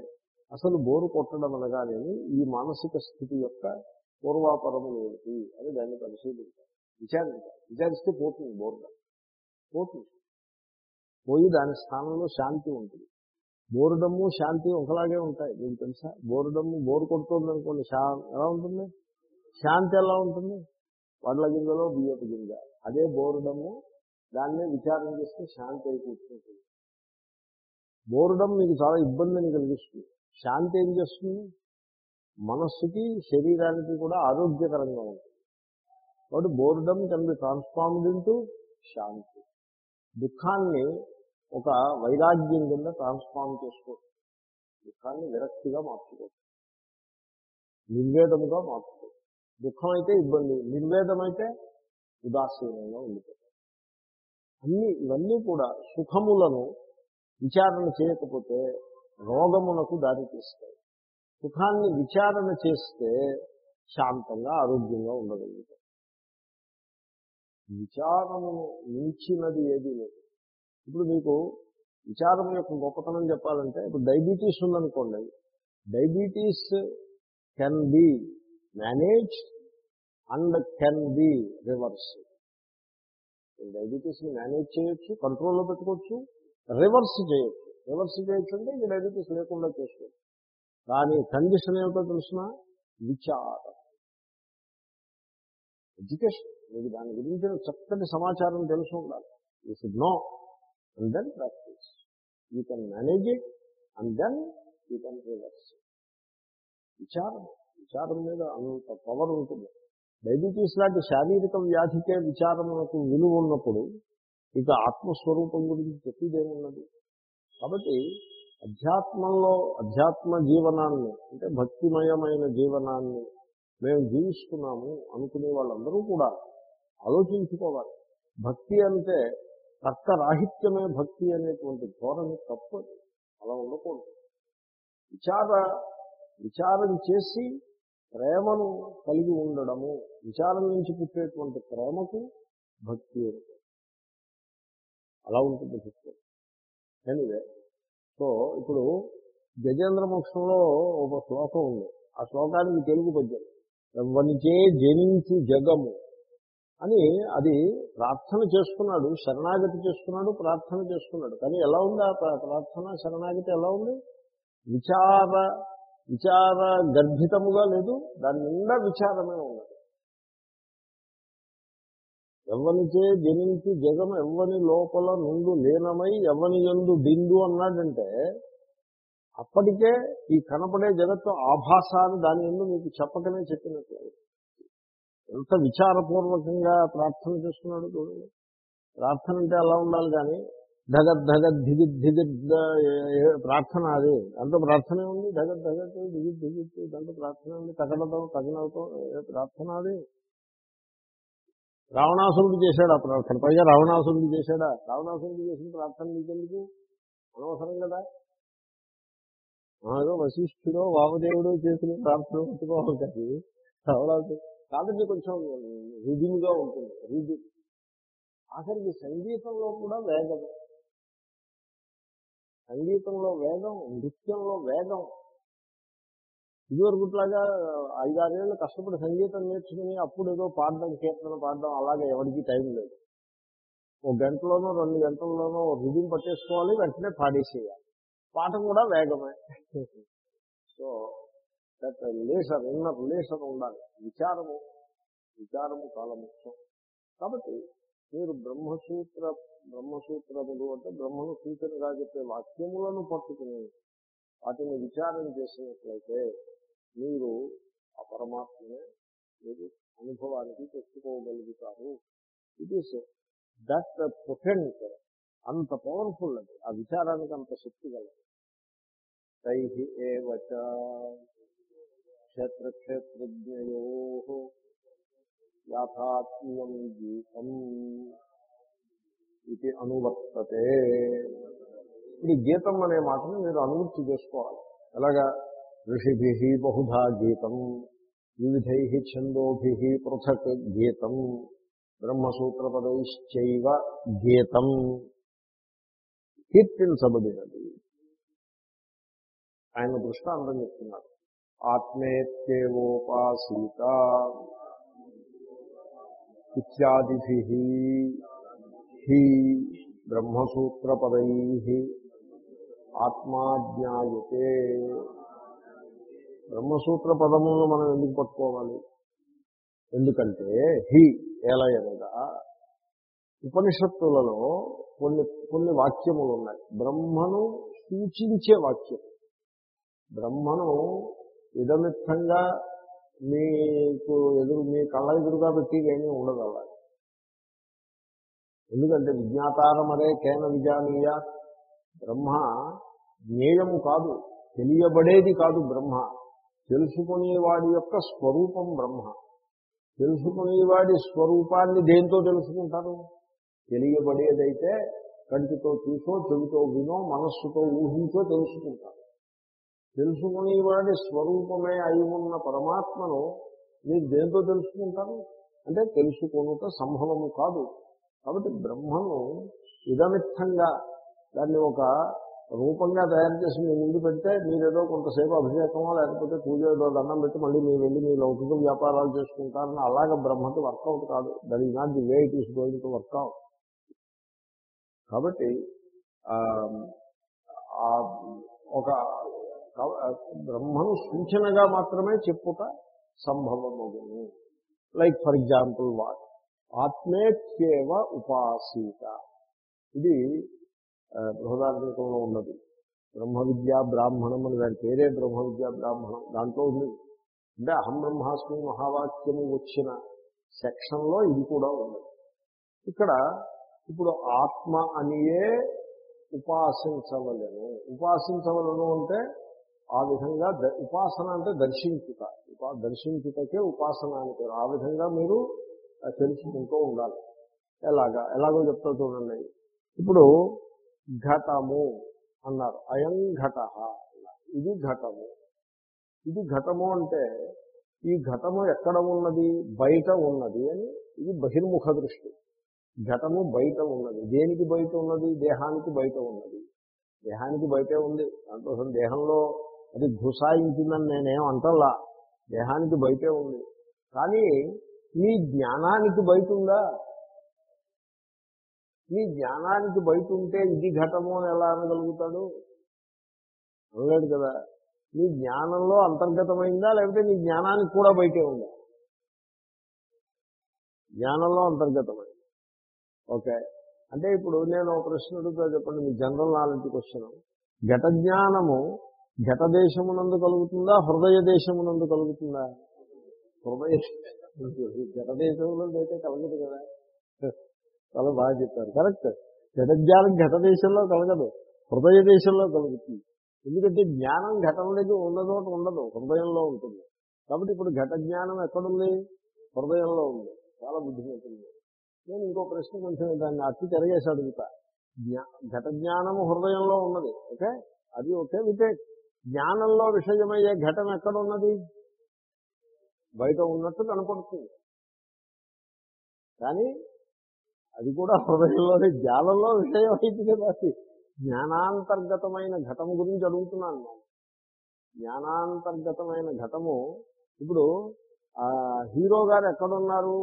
అసలు బోరు కొట్టడం అనగానేమి ఈ మానసిక స్థితి యొక్క పూర్వాపరములు ఏమిటి అని దాన్ని పరిశీలించాలి విచారించాలి విచారిస్తే పోతుంది బోరుగా పోతుంది. పోయి దాని స్థానంలో శాంతి ఉంటుంది. బోరుడమ్ము శాంతి ఒకలాగే ఉంటాయి. మీకు తెలుసా? బోరుడమ్ము బోరు కొడుతుంది అనుకోండి శా ఎలా ఉంటుంది? శాంతి ఎలా ఉంటుంది? వడ్ల గింజలో బియ్యపు గింజ. అదే బోరుడమ్ము దాన్ని విచారం చేస్తే శాంతి అయి కూర్చుంటుంది. బోరుడం మీకు చాలా ఇబ్బందిని కలిగిస్తుంది. శాంతి ఏం చేస్తుంది? మనస్సుకి శరీరానికి కూడా ఆరోగ్యకరంగా ఉంటుంది. కాబట్టి boredom can be transformed into శాంతి. దుఃఖాన్ని ఒక వైరాగ్యం కింద ట్రాన్స్ఫార్మ్ చేసుకోవచ్చు దుఃఖాన్ని విరక్తిగా మార్చుకోవచ్చు నిర్వేదముగా మార్చుకోవచ్చు దుఃఖం అయితే ఇబ్బంది నిర్వేదమైతే ఉదాసీనంగా ఉండిపోతాయి అన్ని ఇవన్నీ కూడా సుఖములను విచారణ చేయకపోతే రోగమునకు దారి తీస్తాయి. సుఖాన్ని విచారణ చేస్తే శాంతంగా ఆరోగ్యంగా ఉండగలుగుతాం. విచారమును మించినది ఏది లేదు. ఇప్పుడు మీకు విచారం యొక్క గొప్పతనం చెప్పాలంటే ఇప్పుడు డయాబెటీస్ ఉందనుకోండి. Diabetes can be manage and can be reverse డయాబెటీస్ని manage చేయొచ్చు కంట్రోల్లో పెట్టుకోవచ్చు రివర్స్ చేయొచ్చు. రివర్స్ చేయొచ్చు అంటే ఈ డయాబెటీస్ లేకుండా చేసుకోవచ్చు. కానీ కండిషన్ ఏమిటో తెలిసిన? విచారం. ఎడ్యుకేషన్ మీకు దాని గురించిన చక్కటి సమాచారం తెలిసి ఉండాలి. You should know and then practice you can manage it and then you can reverse విచారం విచారం మీద అంత పవర్ ఉంటుంది. డయాబెటీస్ లాంటి శారీరక వ్యాధికే విచారములకు విలువ ఉన్నప్పుడు ఇక ఆత్మస్వరూపం గురించి చెప్పేదేమున్నది కాబట్టి అధ్యాత్మంలో అధ్యాత్మ జీవనాన్ని అంటే భక్తిమయమైన జీవనాన్ని మేము జీవిస్తున్నాము అనుకునే వాళ్ళందరూ కూడా ఆలోచించుకోవాలి. భక్తి అంటే తర్కరాహిత్యమే భక్తి అనేటువంటి ధోరణి తప్పదు. అలా ఉండకూడదు. విచార విచారం చేసి ప్రేమను కలిగి ఉండడము విచారం నుంచి పుట్టేటువంటి ప్రేమకు భక్తి అలా ఉంటుంది భక్తి. ఎనివే సో ఇప్పుడు గజేంద్ర మోక్షంలో ఒక శ్లోకం ఉంది. ఆ శ్లోకానికి తెలుగు పద్యం. ఎవ్వనిచే జనించి జగము అని అది ప్రార్థన చేసుకున్నాడు శరణాగతి చేసుకున్నాడు ప్రార్థన చేసుకున్నాడు కానీ ఎలా ఉంది ఆ ప్రార్థన శరణాగతి ఎలా ఉంది? విచార విచార గర్భితముగా లేదు దాని నిండా విచారమే ఉన్నది. ఎవ్వనిచే జనించి జగం ఎవ్వని లోపల నుండు లీనమై ఎవ్వని ఎందు బిందు అన్నాడంటే అప్పటికే ఈ కనపడే జగత్తు ఆభాస అని దాని ఎందు మీకు చెప్పకనే చెప్పినట్లేదు ఎంత విచారపూర్వకంగా ప్రార్థన చేస్తున్నాడు చూడండి ప్రార్థన అంటే అలా ఉండాలి కానీ ధగద్ ధగద్ దిగిద్ దిగిద్ ప్రార్థన అది. దాంట్లో ప్రార్థనే ఉంది. ధగద్ ధగద్ దిగిద్ దిగిద్ దాంట్లో ప్రార్థన ఉంది. తగడటం తగినవటం ప్రార్థన అది? రావణాసురుడు చేశాడు ఆ ప్రార్థన. పైగా రావణాసురుడు చేశాడా? రావణాసురుడు చేసిన ప్రార్థన నీకెందుకు? అనవసరం కదా. ఏదో వశిష్ఠుడో వామదేవుడో చేసిన ప్రార్థన పెట్టుకోవాలి కానీ రావణాసురుడు కాదండి కొంచెం రుదిమిగా ఉంటుంది. రుది ఆఖరికి సంగీతంలో కూడా వేగం సంగీతంలో వేగం నృత్యంలో వేగం ఇదివరకుట్లాగా ఐదారేళ్ళు కష్టపడి సంగీతం నేర్చుకుని అప్పుడు ఏదో పాడడం కీర్తన పాడడం అలాగే ఎవరికి టైం లేదు. ఒక గంటలోనో రెండు గంటల్లోనో రుజువు పట్టేసుకోవాలి వెంటనే పాడేసేయాలి. పాట కూడా వేగమే so that lesser inner lesser ఉండాలి. విచారము విచారము చాలా ముఖ్యం. కాబట్టి మీరు బ్రహ్మసూత్ర బ్రహ్మసూత్రములు అంటే బ్రహ్మను సూచనగా చెప్పే వాక్యములను పట్టుకుని వాటిని విచారం చేసినట్లయితే మీరు ఆ పరమాత్మనే మీరు అనుభవానికి తెచ్చుకోగలుగుతారు. ఇట్ ఈస్ దట్ పొటెంట్ అంత పవర్ఫుల్ అది. ఆ విచారానికి అంత శక్తి కలదు తై ఏవచ క్షేత్రక్షేత్రజ్ఞయో యాథాత్మ్యం గీతం ఇది అనువర్తతే. ఇప్పుడు గీతం అనే మాటను మీరు అనువృత్తి చేసుకోవాలి. ఎలాగా? ఋషిభి బహుధా గీతం వివిధై ఛందోభి పృథక్ గీతం బ్రహ్మసూత్రపదైశ్చైవ గీతం. కీర్తించబడినది. ఆయన దృష్టాంతం చెప్తున్నారు. ఆత్మేత్యేవోపాసీత ఇత్యాదిభి హి బ్రహ్మసూత్రపదై ఆత్మాజ్ఞాయతే. బ్రహ్మసూత్ర పదములను మనం ఎందుకు పట్టుకోవాలి? ఎందుకంటే హి ఏలయనగా ఉపనిషత్తులలో కొన్ని కొన్ని వాక్యములు ఉన్నాయి. బ్రహ్మను సూచించే వాక్యం బ్రహ్మను ఇదమిత్తంగా మీకు ఎదురు మీ కళ్ళ ఎదురుగా పెట్టి ఏమీ ఉండదు అలా. ఎందుకంటే విజ్ఞాతారమరే కేన విజానీయ బ్రహ్మ. జ్ఞేయము కాదు తెలియబడేది కాదు బ్రహ్మ. తెలుసుకునేవాడి యొక్క స్వరూపం బ్రహ్మ. తెలుసుకునేవాడి స్వరూపాన్ని దేంతో తెలుసుకుంటారు? తెలియబడేదైతే కంటితో చూసో చెవితో వినో మనస్సుతో ఊహించో తెలుసుకుంటారు. తెలుసుకునేవాడి స్వరూపమే అయి ఉన్న పరమాత్మను మీరు దేంతో తెలుసుకుంటారు? అంటే తెలుసుకొనుట సంభవము కాదు. కాబట్టి బ్రహ్మను ఇదమిత్తంగా దాన్ని ఒక రూపంగా తయారు చేసి మీ ముందు పెడితే మీరేదో కొంతసేపు అభిషేకమో లేకపోతే పూజ ఏదో దండం పెట్టి మళ్ళీ మీరు వెళ్ళి మీ లౌకిక వ్యాపారాలు చేసుకుంటారని అలాగే బ్రహ్మకి వర్కౌట్ కాదు. That is not the way it is going to work out కాబట్టి ఒక బ్రహ్మను సూచనగా మాత్రమే చెప్పుట సంభవమగును. లైక్ ఫర్ ఎగ్జాంపుల్ వాట్ ఆత్మేత్యేవ ఉపాసీత. ఇది బృహదార్థకంలో ఉన్నది. బ్రహ్మ విద్యా బ్రాహ్మణం అని దాని పేరే బ్రహ్మ విద్యా బ్రాహ్మణం. దాంట్లో ఉంది. అంటే అహం బ్రహ్మాస్మి మహావాక్యము వచ్చిన సెక్షన్లో ఇది కూడా ఉంది ఇక్కడ ఇప్పుడు ఆత్మ అనియే ఉపాసించవలను. ఉపాసించవలను అంటే ఆ విధంగా ఉపాసన అంటే దర్శించుట. దర్శించుటకే ఉపాసన అని పేరు. ఆ విధంగా మీరు తెలుసుకుంటూ ఉండాలి. ఎలాగా? ఎలాగో చెప్తా చూడండి. ఇప్పుడు ఘటము అన్నారు. అయం ఘట ఇది ఘటము. ఇది ఘటము అంటే ఈ ఘటము ఎక్కడ ఉన్నది? బయట ఉన్నది అని ఇది బహిర్ముఖ దృష్టి. ఘటము బయట ఉన్నది. దేనికి బయట ఉన్నది? దేహానికి బయట ఉన్నది. దేహానికి బయటే ఉంది. దాంట్లో దేహంలో అది ఘుసాయించిందని నేనేం అంటల్లా. దేహానికి బయటే ఉంది. కానీ మీ జ్ఞానానికి బయట ఉందా మీ జ్ఞానానికి బయట ఉంటే ఇది ఘటము అని ఎలా అనగలుగుతాడు? అనలేడు కదా. నీ జ్ఞానంలో అంతర్గతమైందా? లేకపోతే నీ జ్ఞానానికి కూడా బయటే ఉందా? జ్ఞానంలో అంతర్గతమైంది. ఓకే. అంటే ఇప్పుడు నేను ఒక ప్రశ్న అడుగుతా చెప్పండి. మీ జనరల్ నాలెడ్జ్ క్వశ్చన్ ఘట జ్ఞానము ఘట దేశమునందు కలుగుతుందా? హృదయ దేశమునందు కలుగుతుందా? హృదయ ఘట దేశంలో అయితే కలగదు కదా. చాలా బాగా చెప్పారు. కరెక్ట్. జడజ్ఞానం ఘట దేశంలో కలగదు. హృదయ దేశంలో కలుగుతుంది. ఎందుకంటే జ్ఞానం ఘటన దగ్గర ఉండదు ఉండదు. హృదయంలో ఉంటుంది. కాబట్టి ఇప్పుడు ఘట జ్ఞానం ఎక్కడుంది? హృదయంలో ఉంది. చాలా బుద్ధిమంతుంది నేను ఇంకో ప్రశ్న కొంచెం దాన్ని అట్టి తిరగేసి అడుగుతా. జ్ఞా ఘట జ్ఞానము హృదయంలో ఉన్నది. ఓకే? అది ఓకే వితే జ్ఞానంలో విషయమయ్యే ఘటన ఎక్కడ ఉన్నది బయట ఉన్నట్టు కనపడుతుంది. కానీ అది కూడా హృదయంలోనే జ్ఞానంలో విషయం అయింది కదా జ్ఞానాంతర్గతమైన ఘటము గురించి అడుగుతున్నాను నేను. జ్ఞానాంతర్గతమైన ఘటము ఇప్పుడు హీరో గారు ఎక్కడున్నారు?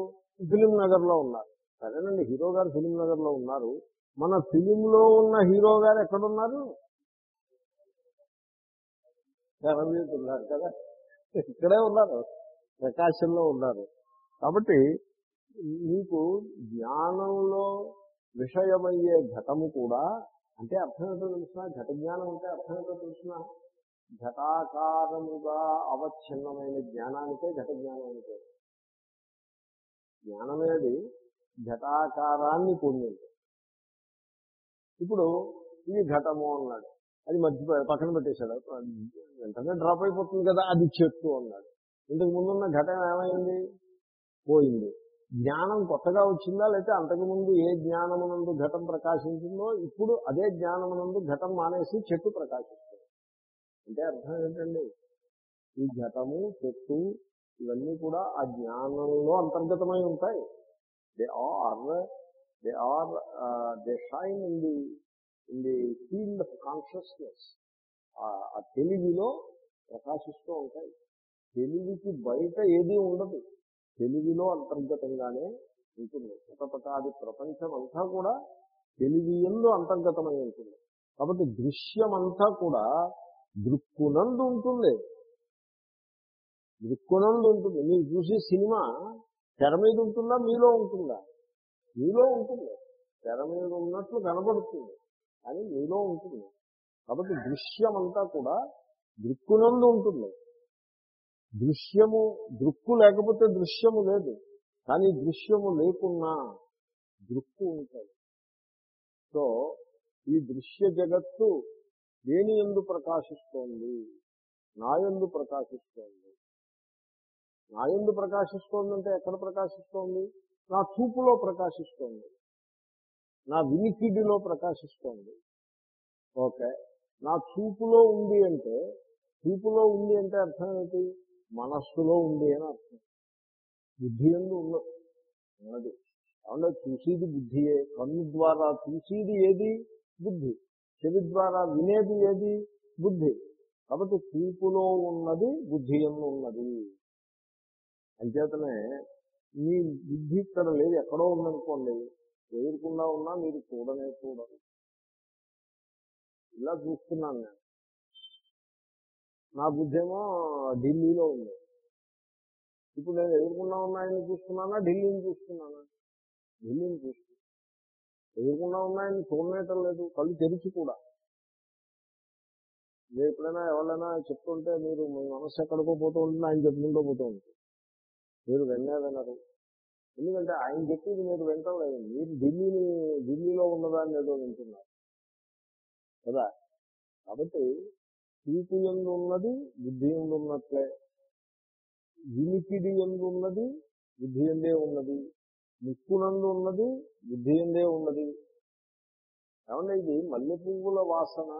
ఫిలిం నగర్లో ఉన్నారు. సరేనండి హీరో గారు ఫిలిం నగర్లో ఉన్నారు. మన ఫిలింలో ఉన్న హీరో గారు ఎక్కడున్నారు? ఉన్నారు కదా. ఇక్కడే ఉన్నారు. ప్రకాశంలో ఉన్నారు. కాబట్టి మీకు జ్ఞానంలో విషయమయ్యే ఘటము కూడా అంటే అర్థం ఏంటో తెలిసిన? ఘట జ్ఞానం అంటే అర్థం ఏంటో తెలిసిన? ఘటాకారముగా అవచ్ఛిన్నమైన జ్ఞానానికే ఘట జ్ఞానం అంటే జ్ఞానమేది ఘటాకారాన్ని పొందింది. ఇప్పుడు ఇది ఘటము అన్నాడు. అది మర్చిపోయాడు పక్కన పెట్టేశాడు. వెంటనే డ్రాప్ అయిపోతుంది కదా అది చెట్టు అన్నాడు. ఇంతకు ముందున్న ఘటన ఏమైంది? పోయింది. జ్ఞానం కొత్తగా వచ్చిందా లేకపోతే అంతకుముందు ఏ జ్ఞానమునందు ఘటం ప్రకాశించిందో ఇప్పుడు అదే జ్ఞానమునందు ఘటం మానేసి చెట్టు ప్రకాశిస్తుంది. అంటే అర్థం ఏంటండి? ఈ ఘటము చెట్టు ఇవన్నీ కూడా ఆ జ్ఞానంలో అంతర్గతమై ఉంటాయి. They are they are they shine in the in the field of consciousness. ఆ తెలివిలో ప్రకాశిస్తూ ఉంటాయి. తెలివికి బయట ఏదీ ఉండదు. తెలివిలో అంతర్గతంగానే ఉంటుంది. శతపటాది ప్రపంచం అంతా కూడా తెలివి ఎందు అంతర్గతమై ఉంటుంది. కాబట్టి దృశ్యమంతా కూడా దృక్కునందు ఉంటుంది. దృక్కునందు ఉంటుంది. మీరు చూసే సినిమా తెర మీద ఉంటుందా? మీలో ఉంటుందా? మీలో ఉంటుంది. తెర మీద ఉన్నట్లు కనబడుతుంది. కానీ మీలో ఉంటుంది. కాబట్టి దృశ్యమంతా కూడా దృక్కునందు ఉంటుంది. దృశ్యము దృక్కు లేకపోతే దృశ్యము లేదు. కానీ దృశ్యము లేకున్నా దృక్కు ఉంటుంది. సో ఈ దృశ్య జగత్తు దేని ఎందు ప్రకాశిస్తోంది? నాయందు ప్రకాశిస్తోంది. నా ఎందు ప్రకాశిస్తోందంటే ఎక్కడ ప్రకాశిస్తోంది? నా చూపులో ప్రకాశిస్తోంది. నా వినికిడిలో ప్రకాశిస్తోంది. ఓకే. నా చూపులో ఉంది అంటే చూపులో ఉంది అంటే అర్థం ఏంటి? మనస్సులో ఉంది అని అర్థం. బుద్ధి ఎందు ఉన్నది. ఉన్నది చూసేది బుద్ధియే. కన్ను ద్వారా చూసేది ఏది? బుద్ధి. చెవి ద్వారా వినేది ఏది? బుద్ధి. కాబట్టి చూపులో ఉన్నది బుద్ధి ఎందు ఉన్నది. అంచేతనే మీ బుద్ధి ఇక్కడ లేదు ఎక్కడో ఉందనుకోండి. ఎదుర్కొన్నా ఉన్నా మీరు చూడనే చూడరు. ఇలా చూస్తున్నాను నేను. నా బుద్ధి ఏమో ఢిల్లీలో ఉంది. ఇప్పుడు నేను ఎదుర్కొన్నా ఉన్నాయని చూస్తున్నానా? ఢిల్లీని చూస్తున్నానా? ఢిల్లీని చూస్తున్నా. ఎదుర్కొన్నా ఉన్నాయని చూడనేటం లేదు. కళ్ళు తెరిచి కూడా. మీరు ఎప్పుడైనా ఎవరైనా చెప్తుంటే మీరు మీ మనసు ఎక్కడికో పోతూ ఉంటుంది ఆయన చెప్పుకుంటూ పోతూ ఉంటుంది. మీరు వెన్నే వినరు. ఎందుకంటే ఆయన చెప్పింది మీరు వింటలేదు మీరు ఢిల్లీని ఢిల్లీలో ఉన్నదాన్ని ఏదో వింటున్నారు. కదా? కాబట్టి చూపు ఎందు ఉన్నది బుద్ధి ఎందు ఉన్నట్లే. వినికిడి ఎందు ఉన్నది బుద్ధి ఎందే ఉన్నది. ముక్కునందు ఉన్నది బుద్ధి ఎందే ఉన్నది. ఏమన్నా ఇది మల్లె పువ్వుల వాసన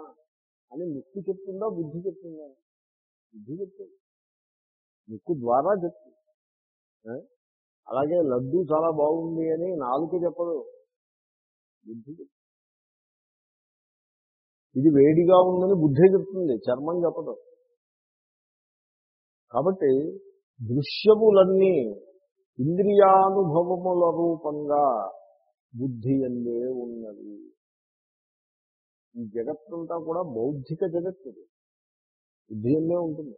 అని ముక్కు చెప్తుందా బుద్ధి చెప్తుందా బుద్ధి చెప్తుంది ముక్కు ద్వారా చెప్తుంది అలాగే లడ్డు చాలా బాగుంది అని నాలుగు చెప్పదు. బుద్ధి ఇది వేడిగా ఉందని బుద్ధి చెప్తుంది చర్మం చెప్పదు. కాబట్టి దృశ్యములన్నీ ఇంద్రియానుభవముల రూపంగా బుద్ధి అందే ఉన్నది ఈ జగత్తంతా కూడా బౌద్ధిక జగత్తు బుద్ధి అందే ఉంటుంది.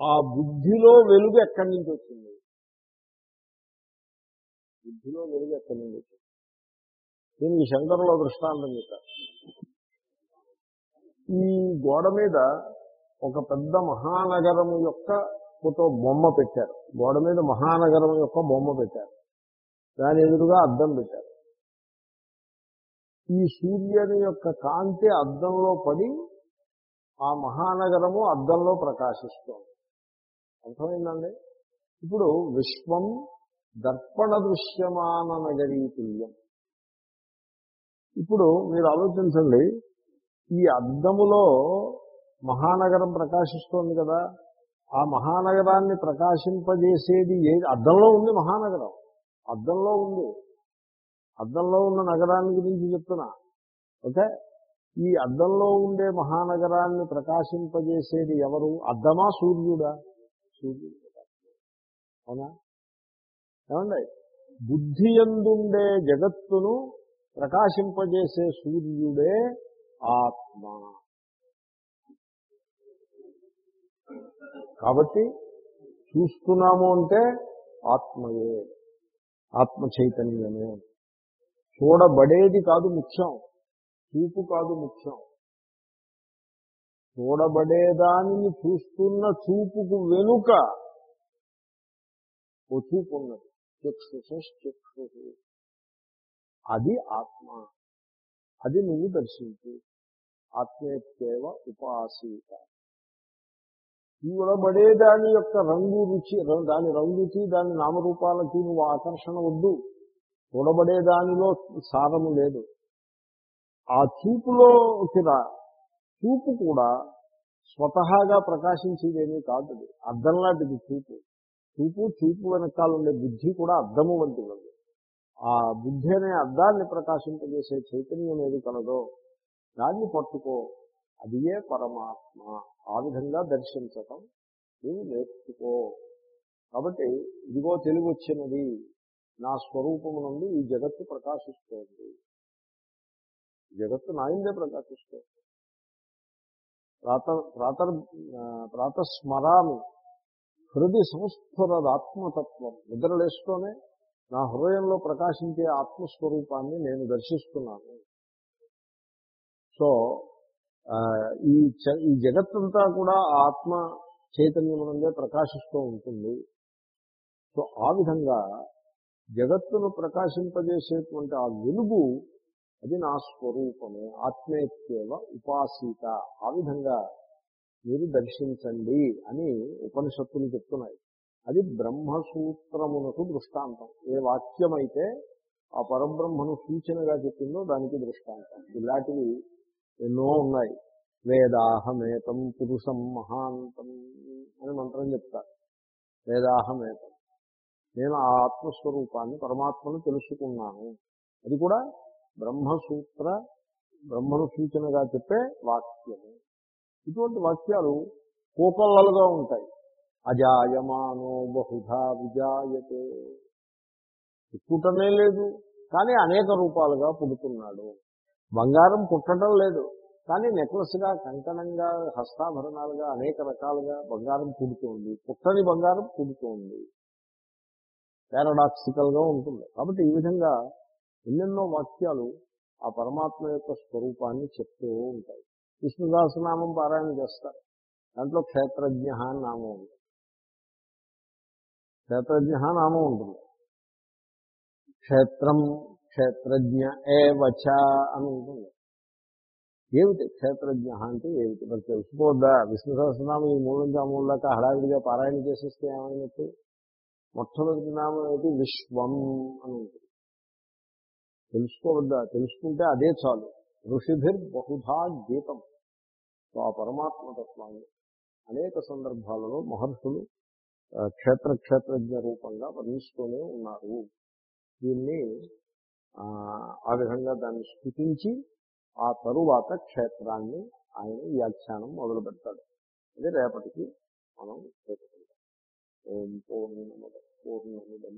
ఆ బుద్ధిలో వెలుగు ఎక్కడి నుంచి వచ్చింది? బుద్ధిలో వెలుగు ఎక్కడి దీనికి శంకరులో దృష్టాంతం చెప్పారు ఈ గోడ మీద ఒక పెద్ద మహానగరం యొక్క ఫోటో బొమ్మ పెట్టారు. గోడ మీద మహానగరం యొక్క బొమ్మ పెట్టారు. దాని ఎదురుగా అద్దం పెట్టారు. ఈ సూర్యుని యొక్క కాంతి అద్దంలో పడి ఆ మహానగరము అద్దంలో ప్రకాశిస్తోంది. అర్థమైందండి? ఇప్పుడు విశ్వం దర్పణ దృశ్యమాన నగరీతుల్యం ఇప్పుడు మీరు ఆలోచించండి ఈ అద్దములో మహానగరం ప్రకాశిస్తోంది కదా ఆ మహానగరాన్ని ప్రకాశింపజేసేది ఏ అద్దంలో ఉంది మహానగరం అద్దంలో ఉంది. అద్దంలో ఉన్న నగరాన్ని గురించి చెప్తున్నా. ఓకే? ఈ అద్దంలో ఉండే మహానగరాన్ని ప్రకాశింపజేసేది ఎవరు? అద్దమా సూర్యుడా? సూర్యుడు. అవునా? ఏమండి? బుద్ధి ఎందుండే జగత్తును ప్రకాశింపజేసే సూర్యుడే ఆత్మ. కాబట్టి చూస్తున్నాము అంటే ఆత్మయే ఆత్మ చైతన్యమే చూడబడేది కాదు ముఖ్యం చూపు కాదు ముఖ్యం. చూడబడేదానిని చూస్తున్న చూపుకు వెనుక ఓ చూపు ఉన్నది చక్షుషక్షు అది ఆత్మ. అది నువ్వు దర్శించు. ఆత్మేత్యేవ ఉపాసీత. చూడబడే దాని యొక్క రంగు రుచి దాని రంగుకి దాని నామరూపాలకి నువ్వు ఆకర్షణ వద్దు. చూడబడే దానిలో సారము లేదు. ఆ చూపులోకి రా. చూపు కూడా స్వతహాగా ప్రకాశించేదేమీ కాదు అది. లాంటిది చూపు. చూపు చూపు వెనకాల ఉండే బుద్ధి కూడా అద్దము వంటిది ఆ బుద్ధి అనే అద్దాన్ని ప్రకాశింపజేసే చైతన్యం ఏది కలదో దాన్ని పట్టుకో అదియే పరమాత్మ. ఆ విధంగా దర్శించటం నీవు నేర్చుకో. కాబట్టి ఇదిగో తెలివి వచ్చినది నా స్వరూపము నుండి ఈ జగత్తు ప్రకాశిస్తోంది. జగత్తు నాయందే ప్రకాశిస్తోంది. ప్రాత ప్రాత ప్రాతస్మరామి హృది సంస్ఫురదాత్మతత్వం నిద్రలేస్తూనే నా హృదయంలో ప్రకాశించే ఆత్మస్వరూపాన్ని నేను దర్శిస్తున్నాను. సో ఈ చ- ఈ జగత్తంతా కూడా ఆత్మ చైతన్యమునందే ప్రకాశిస్తూ ఉంటుంది. సో ఆ విధంగా జగత్తును ప్రకాశింపజేసేటువంటి ఆ వెలుగు అది నా స్వరూపమే. ఆత్మేత్యేవ ఉపాసీత. ఆ విధంగా మీరు దర్శించండి అని ఉపనిషత్తులు చెప్తున్నాయి. అది బ్రహ్మసూత్రమునకు దృష్టాంతం. ఏ వాక్యమైతే ఆ పరబ్రహ్మను సూచనగా చెప్పిందో దానికి దృష్టాంతం. ఇలాంటివి ఎన్నో ఉన్నాయి. వేదాహమేతం పురుషం మహాంతం అని మంత్రం చెప్తారు. వేదాహమేతం. నేను ఆ ఆత్మస్వరూపాన్ని పరమాత్మను తెలుసుకున్నాను. అది కూడా బ్రహ్మసూత్ర బ్రహ్మను సూచనగా చెప్పే వాక్యము. ఇటువంటి వాక్యాలు కోపల్లలుగా ఉంటాయి. అజాయమానో బహుధా విజాయతే. పుట్టనే లేదు కానీ అనేక రూపాలుగా పుడుతున్నాడు. బంగారం పుట్టడం లేదు కానీ నెక్లెస్గా కంకణంగా హస్తాభరణాలుగా అనేక రకాలుగా బంగారం పుడుతుంది. పుట్టని బంగారం పుడుతుంది. పారాడాక్సికల్గా ఉంటుంది. కాబట్టి ఈ విధంగా ఎన్నెన్నో వాక్యాలు ఆ పరమాత్మ యొక్క స్వరూపాన్ని చెప్తూ ఉంటాయి. విష్ణుదాసనామం పారాయణ చేస్తారు. దాంట్లో క్షేత్రజ్ఞ అని నామం ఉంటుంది. క్షేత్రజ్ఞ నామం ఉంటుంది క్షేత్రం క్షేత్రజ్ఞ ఏ వచ అని ఉంటుంది. ఏమిటి క్షేత్రజ్ఞ అంటే ఏమిటి? మరి తెలుసుకోవద్దా? విష్ణు సహస్రనామం ఈ మూడు నుంచి హడావిడిగా పారాయణ చేసేస్తే ఏమైనట్టు? మొట్టమొదటి నామం ఏంటి విశ్వం అని ఉంటుంది. తెలుసుకోవద్దా? తెలుసుకుంటే అదే చాలు. ఋషిభిర్ బహుధా గీతం. సో ఆ పరమాత్మతత్వాన్ని అనేక సందర్భాలలో మహర్షులు క్షేత్ర క్షేత్రజ్ఞ రూపంగా వర్ణిస్తూనే ఉన్నారు. దీన్ని ఆ, విధంగా దాన్ని స్థుతించి ఆ తరువాత క్షేత్రాన్ని ఆయన వ్యాఖ్యానం మొదలు పెడతాడు అదే రేపటికి మనం చేరుకుంటాం ఓం పూర్ణముద పూర్ణముదం.